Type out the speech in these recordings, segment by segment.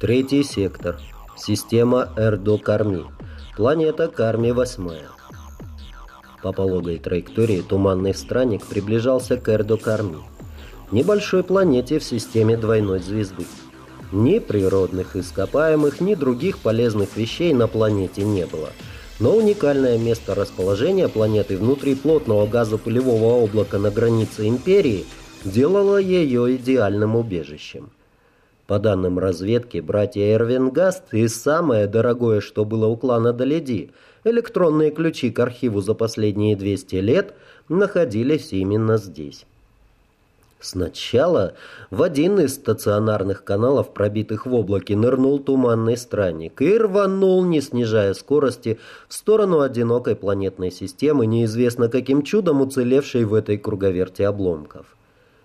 Третий сектор. Система Эрдо-Карми. Планета Карми-8. По пологой траектории туманный странник приближался к Эрдо-Карми. Небольшой планете в системе двойной звезды. Ни природных ископаемых, ни других полезных вещей на планете не было. Но уникальное место расположения планеты внутри плотного газопылевого облака на границе Империи делало ее идеальным убежищем. По данным разведки, братья Эрвингаст и самое дорогое, что было у клана Доледи, электронные ключи к архиву за последние 200 лет, находились именно здесь. Сначала в один из стационарных каналов, пробитых в облаке, нырнул туманный странник и рванул, не снижая скорости, в сторону одинокой планетной системы, неизвестно каким чудом уцелевшей в этой круговерте обломков.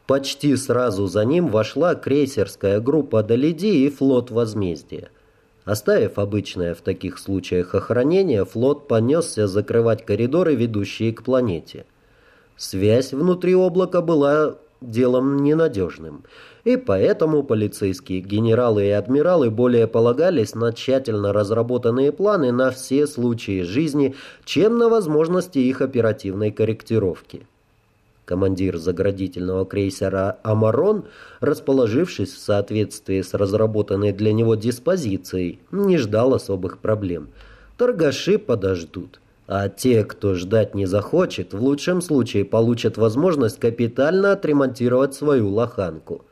Почти сразу за ним вошла крейсерская группа Долиди и флот Возмездия. Оставив обычное в таких случаях охранение, флот понесся закрывать коридоры, ведущие к планете. Связь внутри облака была делом ненадежным, и поэтому полицейские генералы и адмиралы более полагались на тщательно разработанные планы на все случаи жизни, чем на возможности их оперативной корректировки. Командир заградительного крейсера «Амарон», расположившись в соответствии с разработанной для него диспозицией, не ждал особых проблем. Торгаши подождут. А те, кто ждать не захочет, в лучшем случае получат возможность капитально отремонтировать свою лоханку.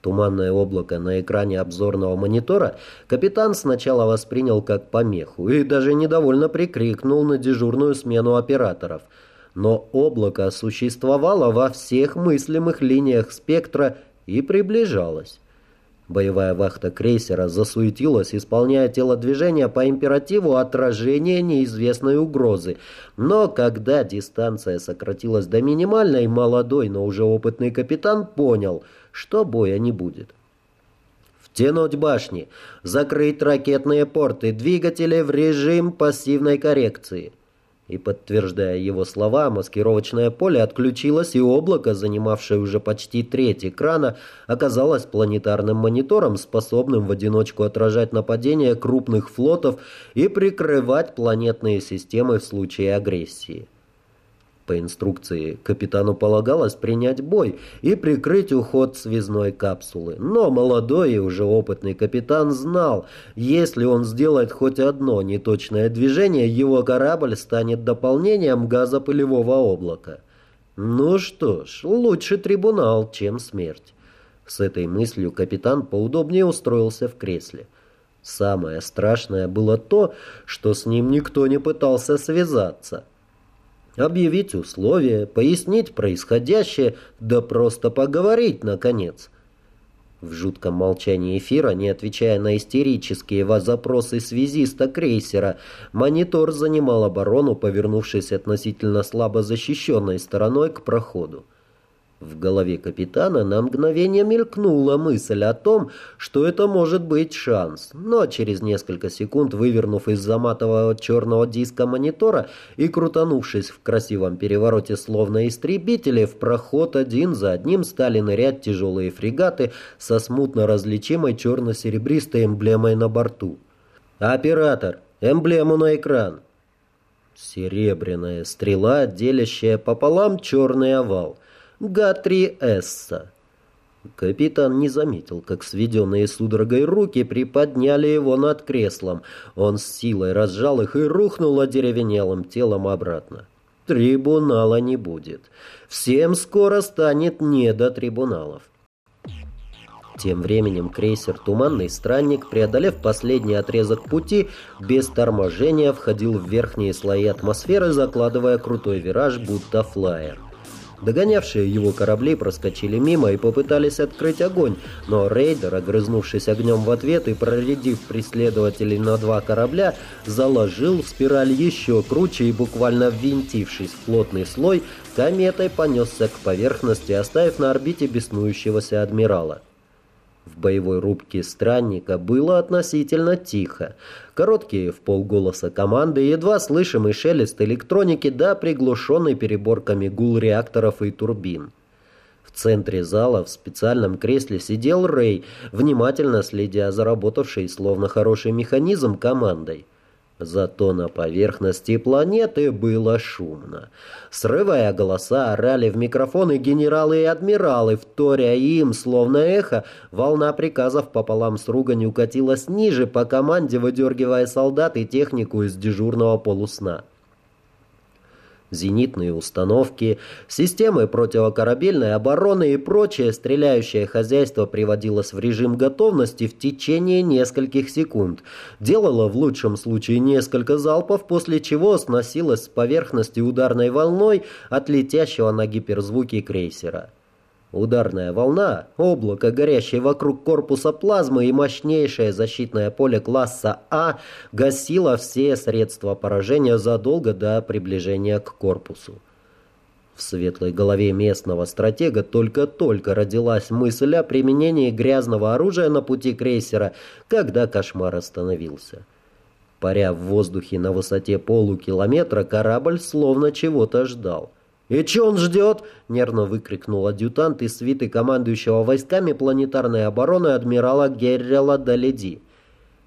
Туманное облако на экране обзорного монитора капитан сначала воспринял как помеху и даже недовольно прикрикнул на дежурную смену операторов – но облако существовало во всех мыслимых линиях спектра и приближалось. Боевая вахта крейсера засуетилась, исполняя телодвижения по императиву отражения неизвестной угрозы. Но когда дистанция сократилась до минимальной, молодой, но уже опытный капитан понял, что боя не будет. Втянуть башни, закрыть ракетные порты, двигатели в режим пассивной коррекции. И подтверждая его слова, маскировочное поле отключилось, и облако, занимавшее уже почти треть экрана, оказалось планетарным монитором, способным в одиночку отражать нападения крупных флотов и прикрывать планетные системы в случае агрессии. По инструкции капитану полагалось принять бой и прикрыть уход связной капсулы. Но молодой и уже опытный капитан знал, если он сделает хоть одно неточное движение, его корабль станет дополнением газопылевого облака. Ну что ж, лучше трибунал, чем смерть. С этой мыслью капитан поудобнее устроился в кресле. Самое страшное было то, что с ним никто не пытался связаться объявить условия, пояснить происходящее, да просто поговорить, наконец. В жутком молчании эфира, не отвечая на истерические запросы связиста крейсера, монитор занимал оборону, повернувшись относительно слабо защищенной стороной к проходу. В голове капитана на мгновение мелькнула мысль о том, что это может быть шанс, но через несколько секунд, вывернув из-за матового черного диска монитора и крутанувшись в красивом перевороте словно истребители, в проход один за одним стали нырять тяжелые фрегаты со смутно различимой черно-серебристой эмблемой на борту. «Оператор! Эмблему на экран!» Серебряная стрела, делящая пополам черный овал – Гатри Эсса. Капитан не заметил, как сведенные судорогой руки приподняли его над креслом. Он с силой разжал их и рухнул одеревенелым телом обратно. Трибунала не будет. Всем скоро станет не до трибуналов. Тем временем крейсер «Туманный странник», преодолев последний отрезок пути, без торможения входил в верхние слои атмосферы, закладывая крутой вираж, будто флайер. Догонявшие его корабли проскочили мимо и попытались открыть огонь, но рейдер, огрызнувшись огнем в ответ и проредив преследователей на два корабля, заложил в спираль еще круче и буквально ввинтившись в плотный слой, кометой понесся к поверхности, оставив на орбите беснующегося адмирала. В боевой рубке странника было относительно тихо. Короткие в полголоса команды, едва слышимый шелест электроники да приглушенный переборками гул реакторов и турбин. В центре зала в специальном кресле сидел Рэй, внимательно следя за работавшей, словно хороший механизм, командой. Зато на поверхности планеты было шумно. Срывая голоса, орали в микрофоны генералы и адмиралы, вторя им, словно эхо, волна приказов пополам с руганью катилась ниже по команде, выдергивая солдат и технику из дежурного полусна зенитные установки, системы противокорабельной обороны и прочее стреляющее хозяйство приводилось в режим готовности в течение нескольких секунд, делало в лучшем случае несколько залпов, после чего сносилось с поверхности ударной волной от летящего на гиперзвуке крейсера. Ударная волна, облако, горящее вокруг корпуса плазмы и мощнейшее защитное поле класса А гасило все средства поражения задолго до приближения к корпусу. В светлой голове местного стратега только-только родилась мысль о применении грязного оружия на пути крейсера, когда кошмар остановился. Паря в воздухе на высоте полукилометра, корабль словно чего-то ждал. «И че он ждет?» — нервно выкрикнул адъютант из свиты командующего войсками планетарной обороны адмирала Геррела Даледи.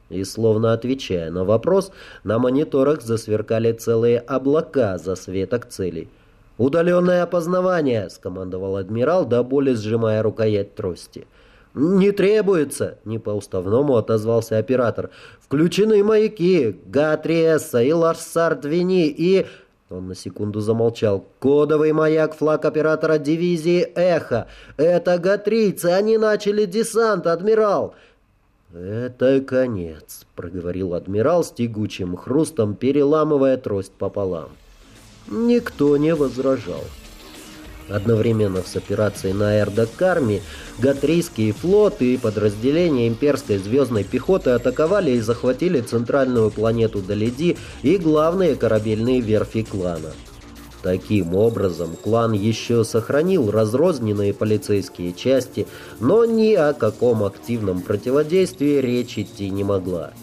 И словно отвечая на вопрос, на мониторах засверкали целые облака засветок целей. «Удаленное опознавание!» — скомандовал адмирал, до боли сжимая рукоять трости. «Не требуется!» — не по-уставному отозвался оператор. «Включены маяки, Га-3С и Ларсар-Двини и...» Он на секунду замолчал. «Кодовый маяк, флаг оператора дивизии «Эхо». Это гатрийцы, они начали десант, адмирал!» «Это конец», — проговорил адмирал с тягучим хрустом, переламывая трость пополам. Никто не возражал. Одновременно с операцией на Эрдокарме Гатрийский флот и подразделения имперской звездной пехоты атаковали и захватили центральную планету Даледи и главные корабельные верфи клана. Таким образом, клан еще сохранил разрозненные полицейские части, но ни о каком активном противодействии речь идти не могла.